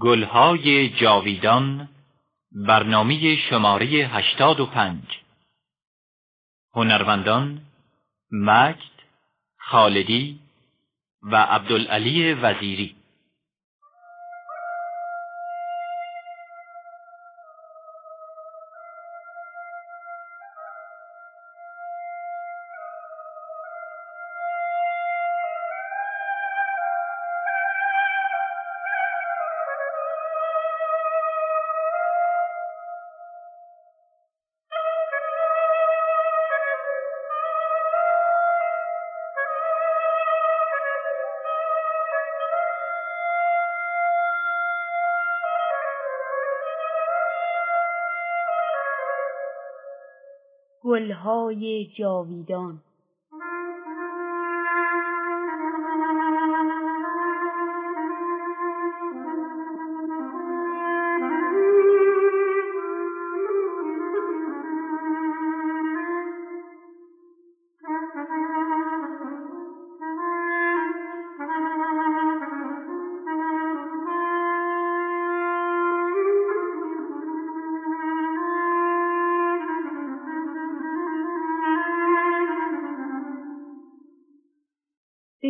گلهای جاویدان برنامه شماره 85 هنرمندان مجد خالدی و عبدالعلی وزیری. گلهای جاویدان.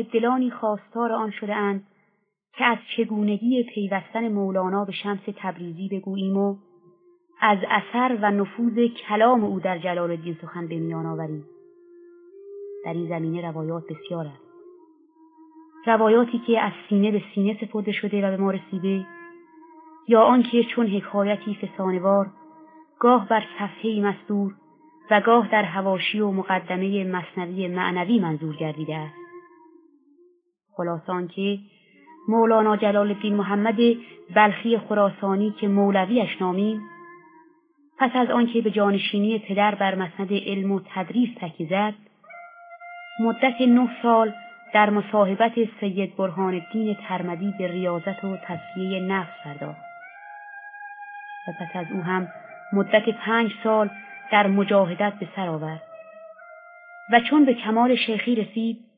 صاحب دلانی خواستار آن شده اند که از چگونگی پیوستن مولانا به شمس تبریزی بگوییم و از اثر و نفوذ کلام او در جلال الدین سخن به میان آوریم. در این زمینه روایات بسیار است. روایاتی که از سینه به سینه سپرده شده و به ما رسیده یا آنکه چون حکایتی فسانوار گاه بر صفحه مصدور و گاه در هواشی و مقدمه مصنوی معنوی منظور گردیده است. خلاصان که مولانا جلال الدین محمد بلخی خراسانی که مولویش نامیم. پس از آنکه به جانشینی پدر بر مسند علم و تدریس تکیزد مدت نه سال در مصاحبت سید برهان الدین ترمدی به ریاضت و تصفیه نفس پرداخت. و پس از او هم مدت پنج سال در مجاهدت به سر آورد. و چون به کمال شیخی رسید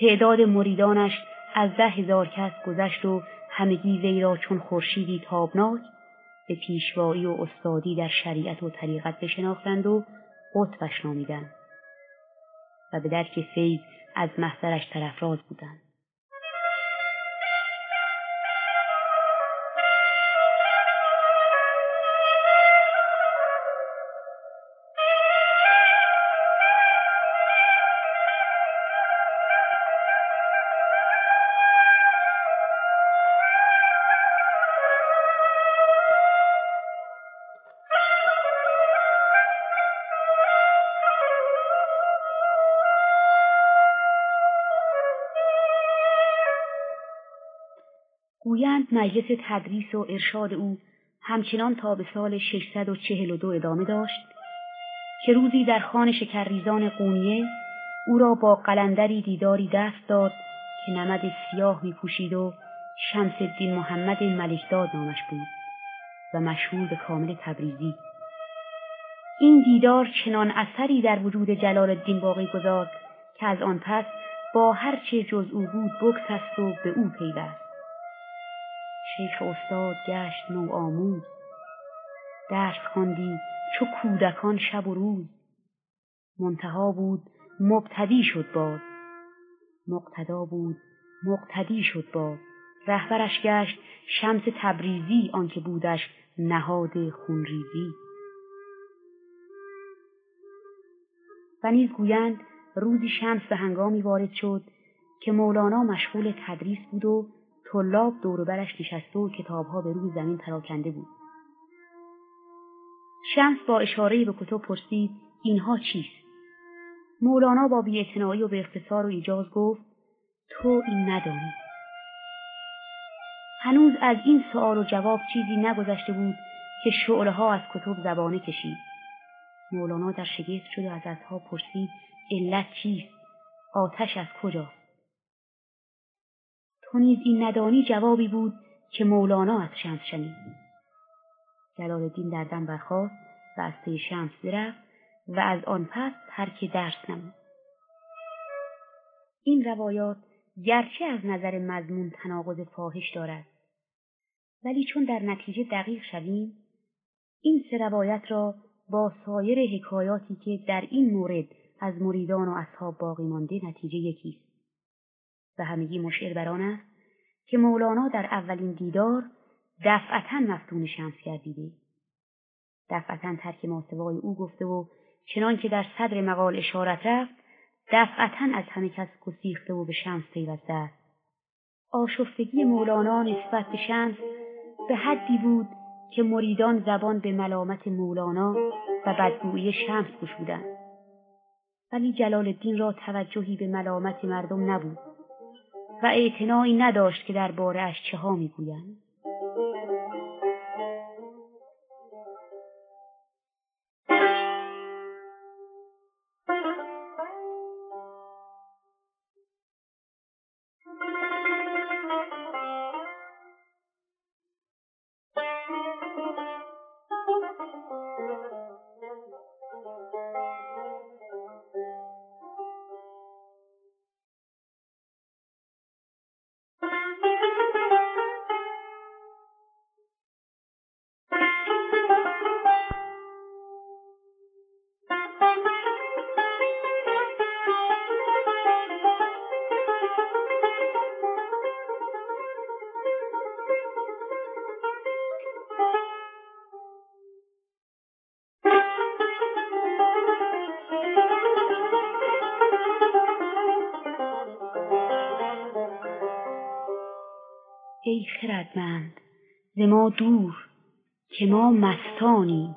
تعداد مریدانش از ده هزار کس گذشت و همگی وی را چون خورشیدی تابناک به پیشوایی و استادی در شریعت و طریقت بشناختند و قطبش نامیدند و به درک فیض از محضرش طرفراز بودند. مجلس تدریس و ارشاد او همچنان تا به سال 642 ادامه داشت که روزی در خان شکرریزان قونیه او را با قلندری دیداری دست داد که نمد سیاه می پوشید و شمس الدین محمد ملکداد نامش بود و مشهور به کامل تبریزی. این دیدار چنان اثری در وجود جلال الدین باقی گذارد که از آن پس با هرچه جز او بود بگسست و به او پیوست. شیخ استاد گشت نو آموز درس خواندی چو کودکان شب و روز. منتها بود مبتدی شد باد. مقتدا بود مقتدی شد باد. رهبرش گشت شمس تبریزی آنکه بودش نهاد خونریزی. و نیز گویند روزی شمس به هنگامی وارد شد که مولانا مشغول تدریس بود و طلاب دور برش نشسته و کتابها به روی زمین پراکنده بود. شمس با اشاره به کتب پرسید اینها چیست؟ مولانا با بیاعتنایی و به اختصار و ایجاز گفت تو این ندانی هنوز از این سوال و جواب چیزی نگذشته بود که شعله ها از کتب زبانه کشید مولانا در شگفت شد و از اصحاب پرسید علت چیست آتش از کجاست تو نیز این ندانی جوابی بود که مولانا از شمس شنید. جلال الدین در دم برخاست و از پی شمس برفت و از آن پس ترک درس نمود. این روایات گرچه از نظر مضمون تناقض فاحش دارد ولی چون در نتیجه دقیق شویم این سه روایت را با سایر حکایاتی که در این مورد از مریدان و اصحاب باقی مانده نتیجه یکی است. و همگی مشعر بر آن است که مولانا در اولین دیدار دفعتا مفتون شمس گردیده. دفعتا ترک ماسوای او گفته و چنان که در صدر مقال اشارت رفت دفعتا از همه کس گسیخته و به شمس پیوسته است. آشفتگی مولانا نسبت به شمس به حدی بود که مریدان زبان به ملامت مولانا و بدگویی شمس گشودند. ولی جلال الدین را توجهی به ملامت مردم نبود. و اعتنایی نداشت که درباره اش چه ها می‌گویند. ما مستانیم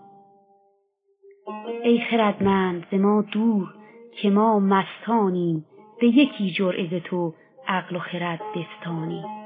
ای خردمند ز ما دور که ما مستانیم به یکی جرعه ز تو عقل و خرد بستانیم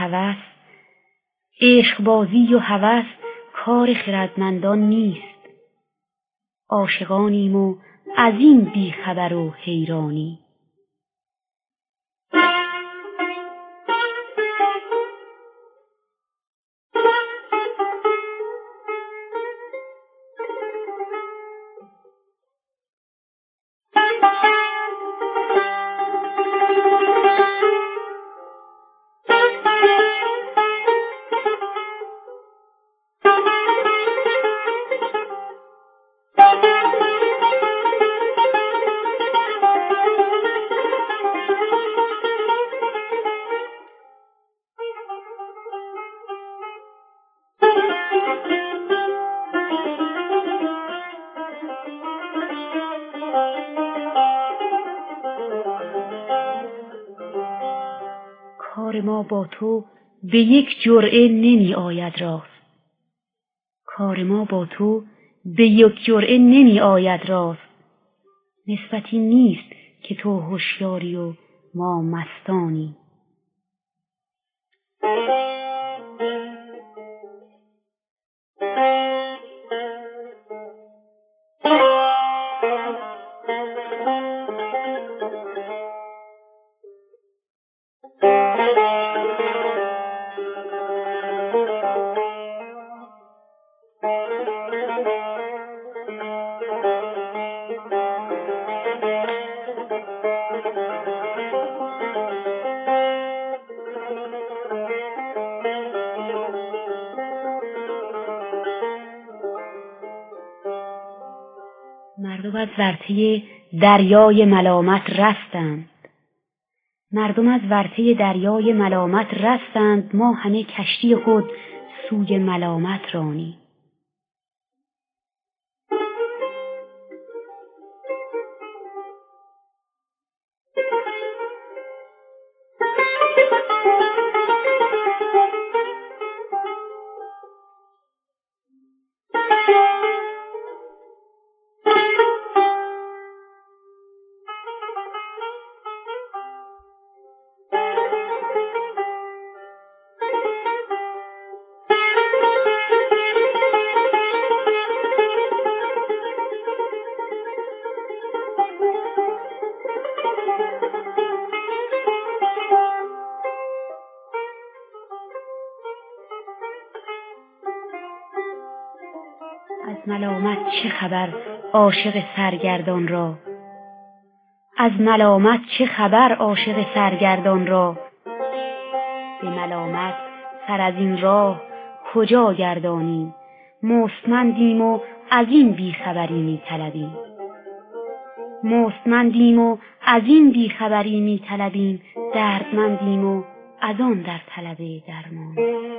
هوس. عشق بازی و هوس کار خردمندان نیست. عاشقانیم و از این بیخبر و حیرانی. ما با تو به یک جرعه نمی آید راست. کار ما با تو به یک جرعه نمی آید راست. نسبتی نیست که تو هوشیاری و ما مستانی ورطه دریای ملامت رستند. مردم از ورطه دریای ملامت رستند. ما همه کشتی خود سوی ملامت رانی چه خبر عاشق سرگردان را؟ از ملامت چه خبر عاشق سرگردان را؟ به ملامت سر از این راه کجا گردانیم مستمندیم و از این بیخبری می طلبیم مستمندیم و از این بیخبری می طلبیم دردمندیم و از آن در طلب درمان.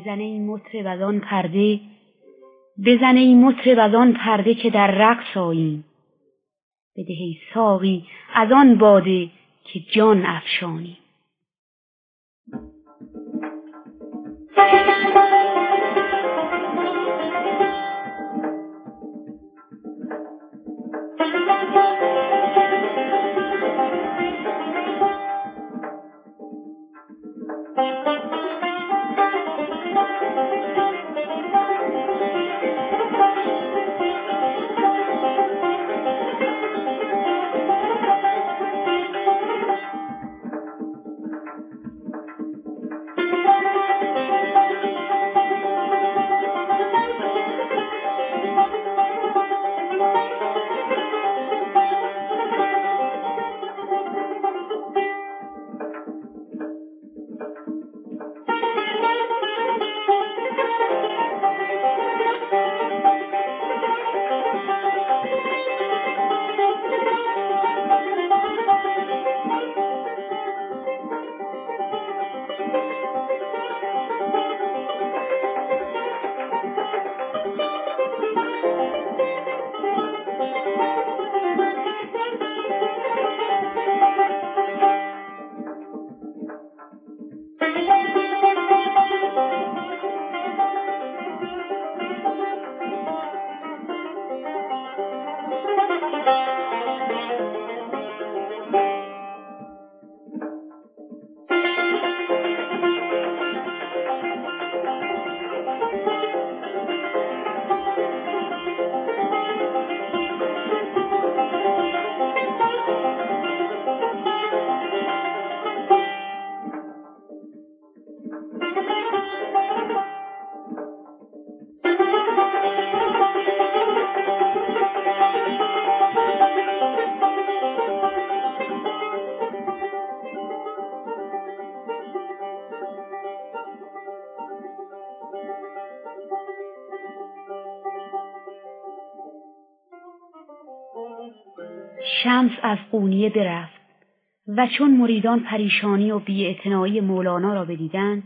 بزن این مطرب از پرده بزن این مطرب از پرده که در رقص آییم. بده ای ساقی از آن باده که جان افشانیم. قونیه برفت و چون مریدان پریشانی و بیاعتنایی مولانا را بدیدند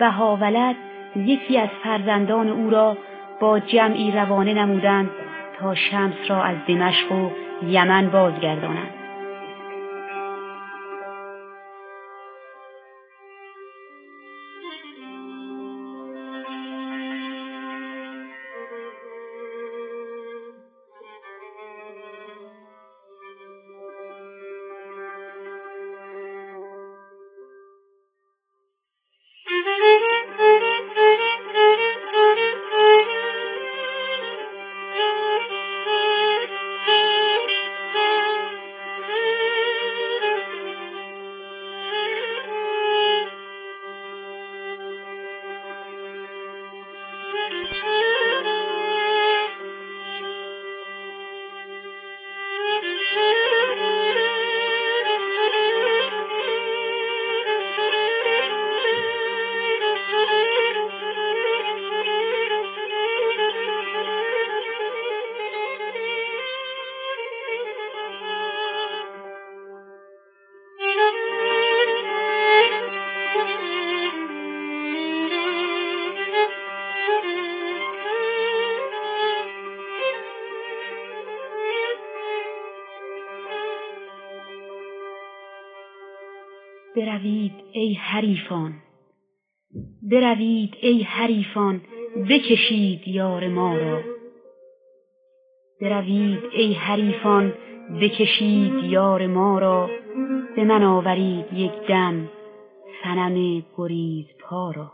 و هاولد یکی از فرزندان او را با جمعی روانه نمودند تا شمس را از دمشق و یمن بازگردانند. ای حریفان. بروید ای حریفان بکشید یار ما را. بروید ای حریفان بکشید یار ما را. به من آورید یک دم صنم گریز پا را.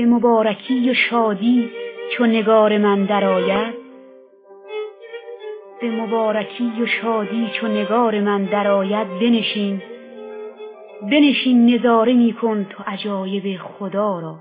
به مبارکی و شادی چو نگار من درآید. به مبارکی و شادی چو نگار من درآید. بنشین بنشین نظاره می کن تو عجایب خدا را.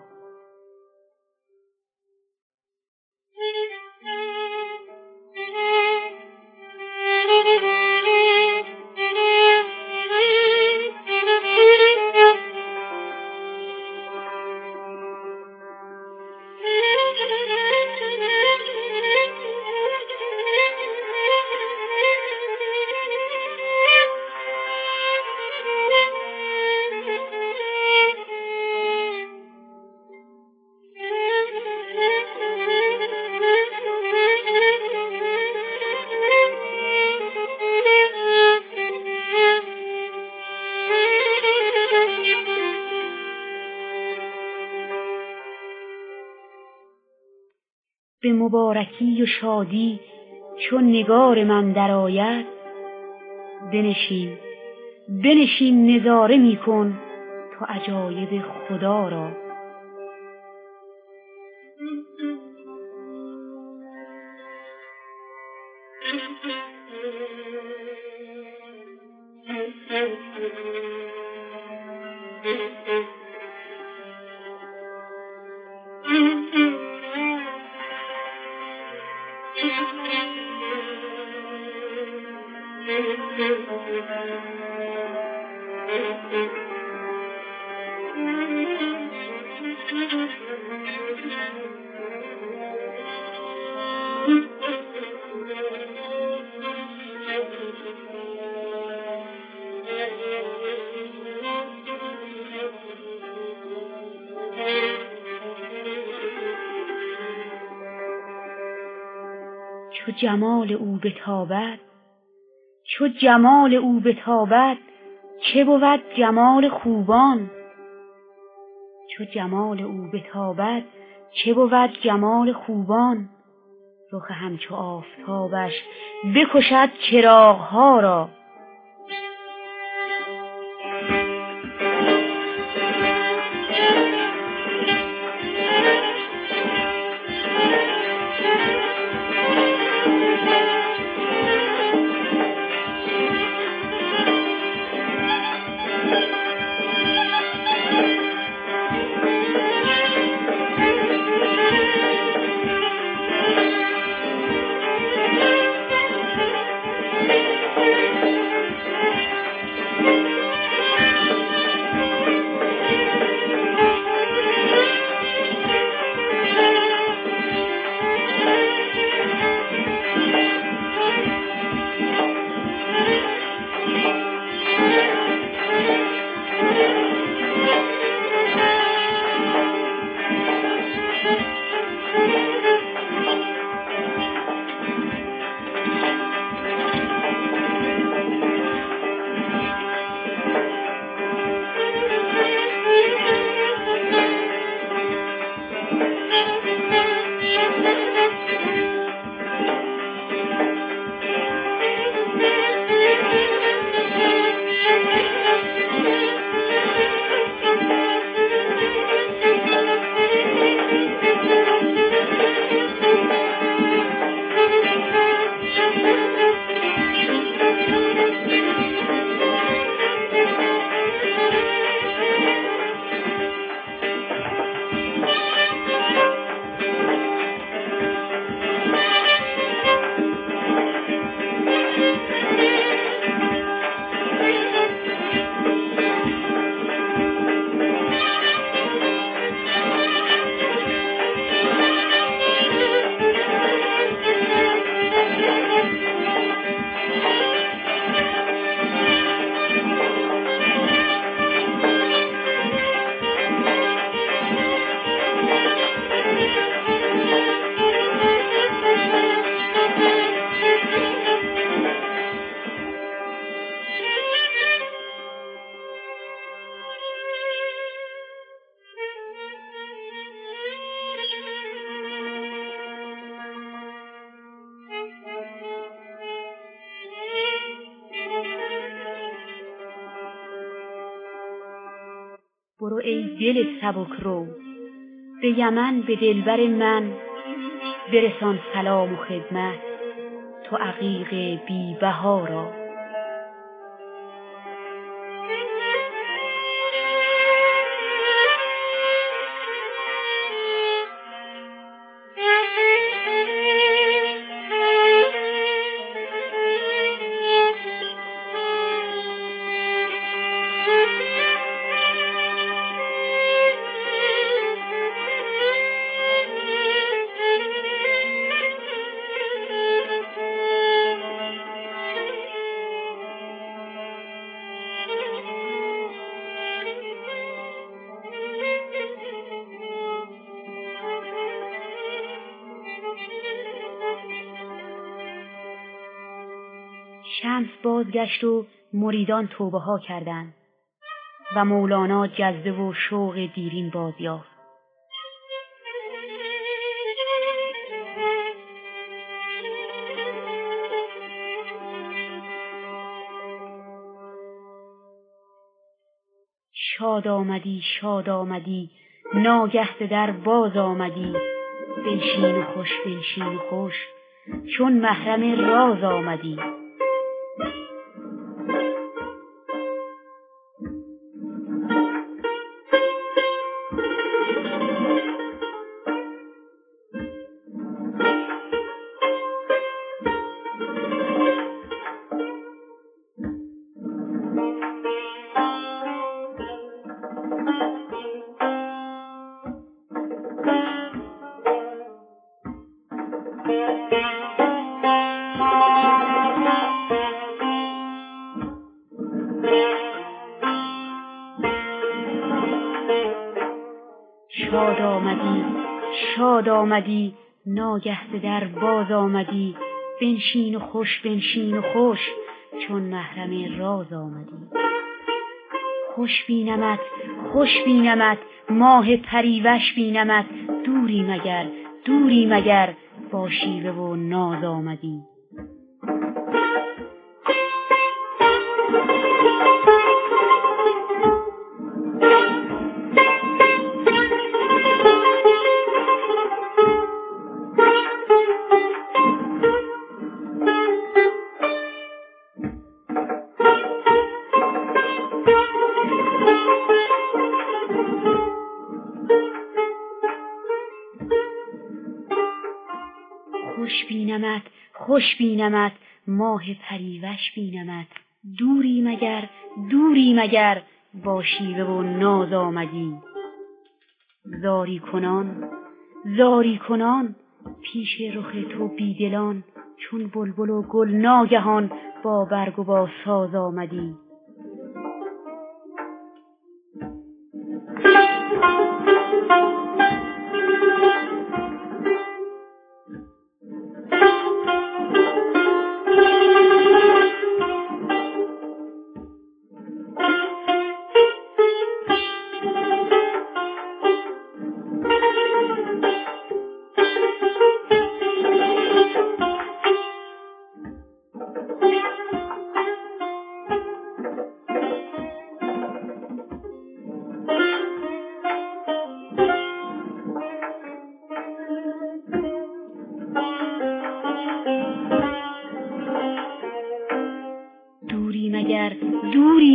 مبارکی و شادی چون نگار من درآید بنشین بنشین نظاره می کن تو عجایب خدا را. جمال او بتابد؟ چو جمال او بتابد چه بود جمال خوبان؟ چو جمال او بتابد چه بود جمال خوبان؟ رخ همچو آفتابش بکشد چراغها را. دل سبک رو. به یمن به دلبر من. برسان سلام و خدمت. تو عقیق بی را. شمس بازگشت و مریدان توبه ها کردند و مولانا جذبه و شوق دیرین بازیافت شاد آمدی شاد آمدی ناگه در باز آمدی بنشین خوش بنشین خوش چون محرم راز آمدی. آمدی ناگه در باز آمدی بنشین و خوش بنشین و خوش چون محرم راز آمدی. خوش بینمت خوش بینمت ماه پریوش بینمت دوری مگر دوری مگر با شیوه و ناز آمدی. خوش بینمت ماه پریوش بینمت. دوری مگر دوری مگر با شیوه و ناز آمدی. زاری کنان زاری کنان پیش رخ تو بیدلان چون بلبل و گل ناگهان با برگ و با ساز آمدی.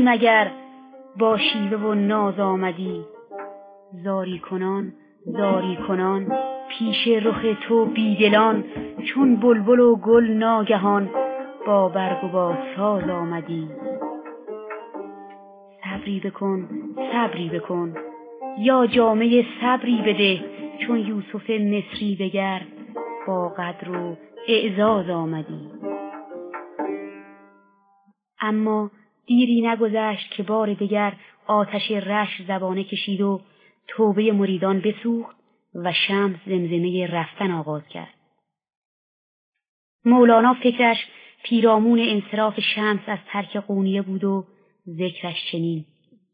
مگر با شیوه و ناز آمدی. زاری کنان زاری کنان پیش رخ تو بیدلان چون بلبل و گل ناگهان با برگ و با ساز آمدی. صبری بکن صبری بکن یا جامعه صبری بده چون یوسف مصری بگر با قدر و اعزاز آمدی. اما دیری نگذشت که بار دیگر آتش رش زبانه کشید و توبه مریدان بسوخت و شمس زمزمه رفتن آغاز کرد. مولانا فکرش پیرامون انصراف شمس از ترک قونیه بود و ذکرش چنین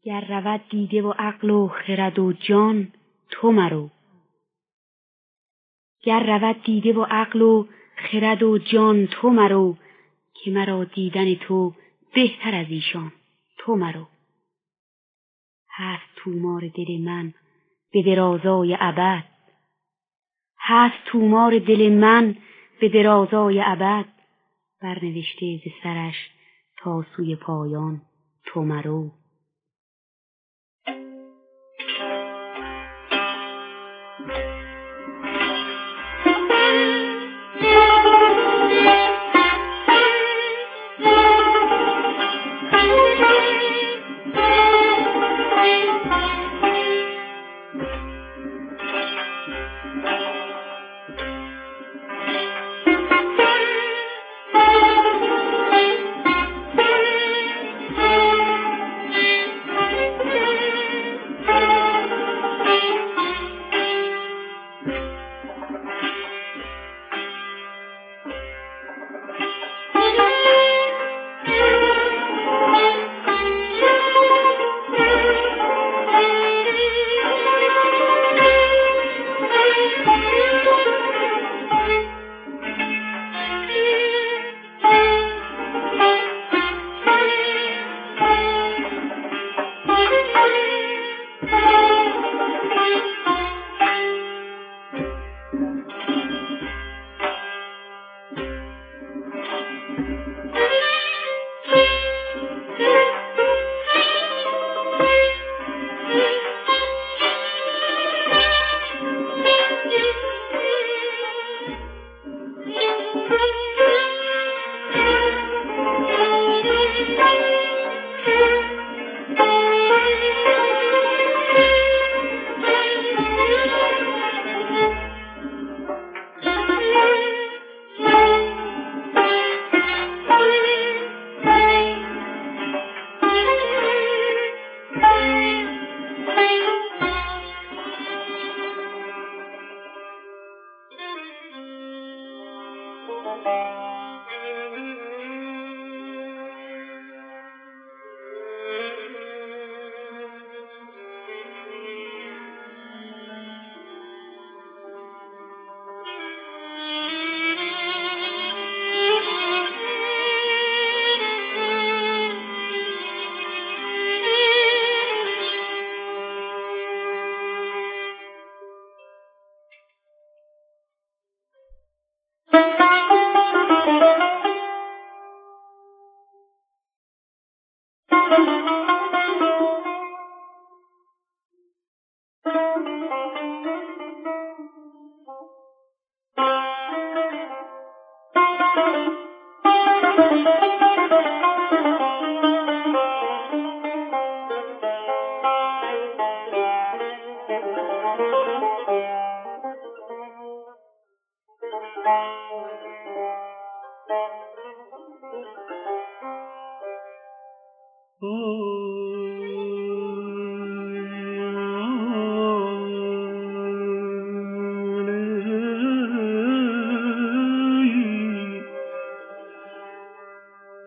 گر رود دیده و عقل و خرد و جان تو مرو گر رود دیده و عقل و خرد و جان تو مرو که مرا دیدن تو بهتر از ایشان. تو مرو. هست تومار دل من به درازای ابد. هست تومار دل من به درازای ابد. برنوشته ز سرش تا سوی پایان. تو مرو.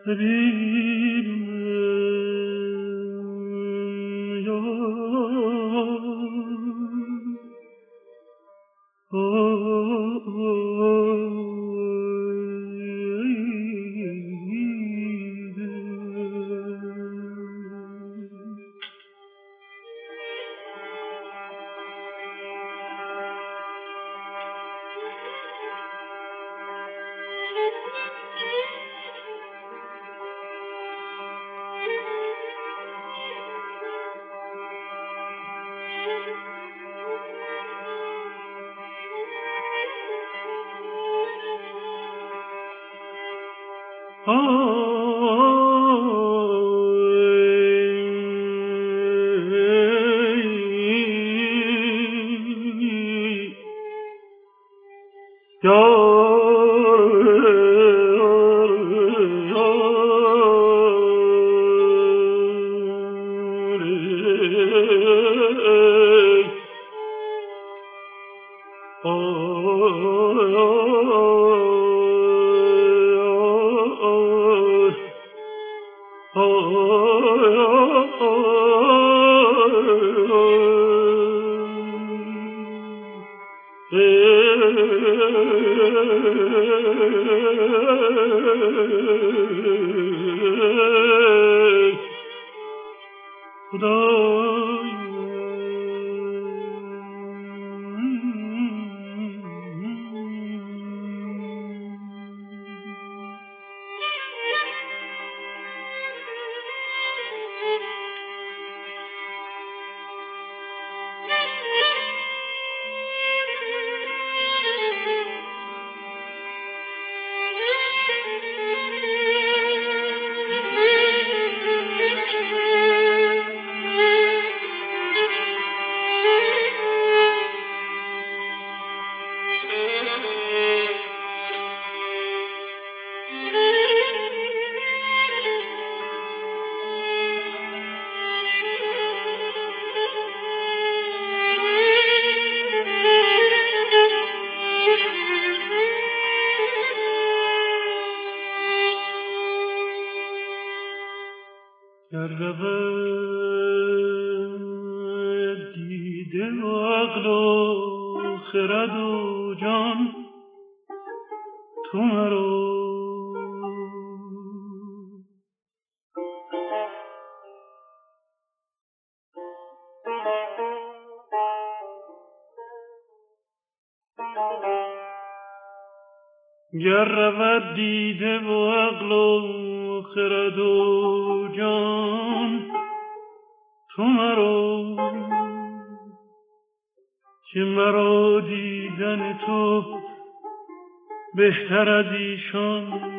خدا گر رود دیده و عقل و خرد و جان. تو مرا که مرا دیدن تو بهتر از ایشان.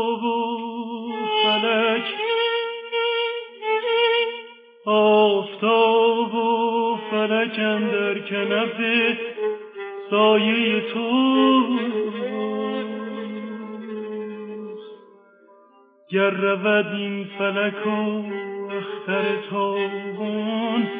و فلک آفتاب و فلک در سایه تو. گر رود این فلک و اختر تابان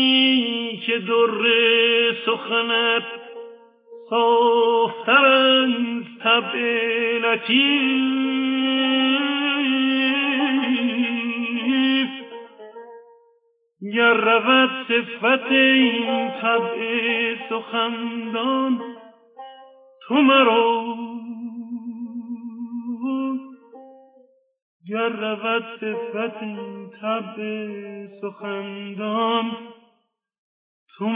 صافترند طبع لطیف گر رود صفت این طبع سخندان تو مرا. گر رود صفت این طب سخندان تو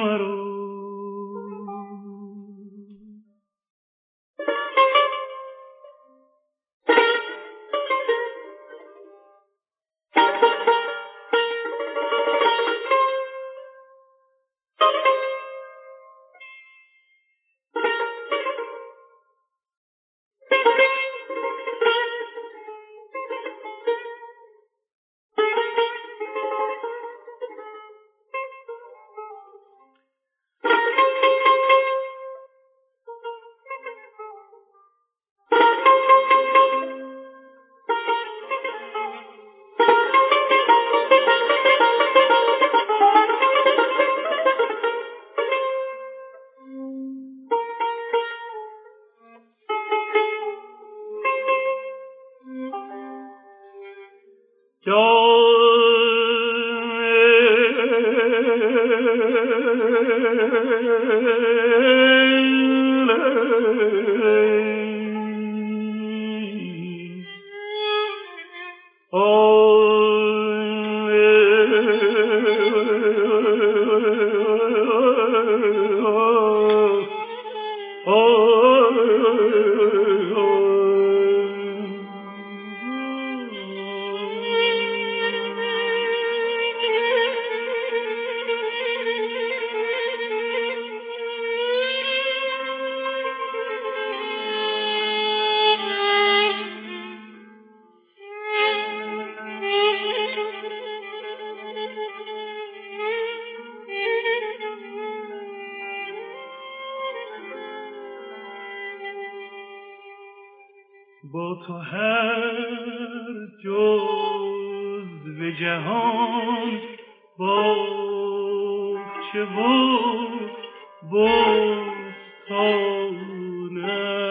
و اهل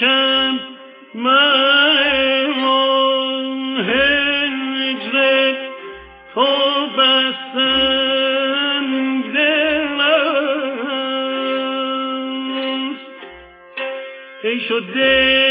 شب مرمان هجرت تو بستم دلم. ای شده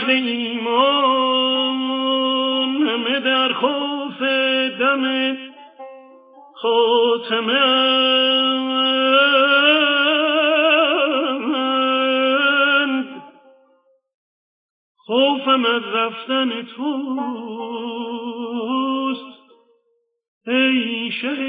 اهل ایمان همه در خوف دم خاتمه خوفم از رفتن توست ای شه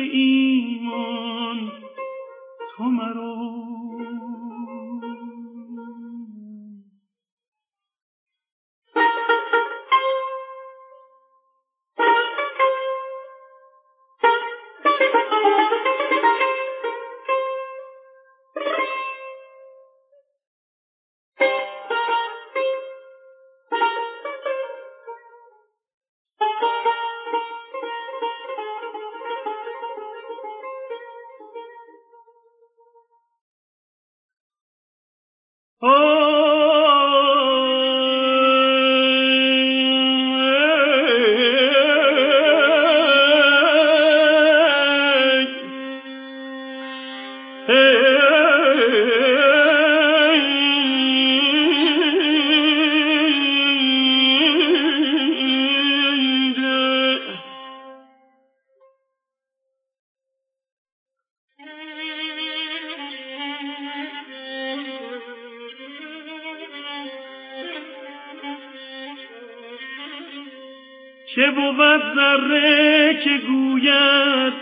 چه بود ذره که گوید؟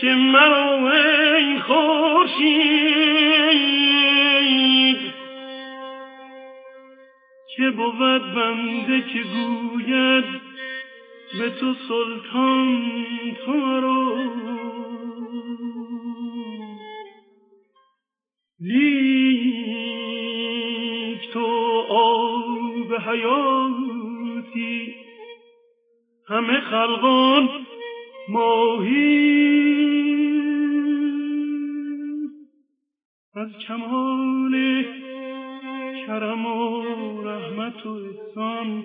که مرا ای خورشید؟ چه بود بنده که گوید به تو سلطان تو مرا؟ لیک تو آب حیاتی همه خلقان ماهی. از کمال کرم و رحمت و احسان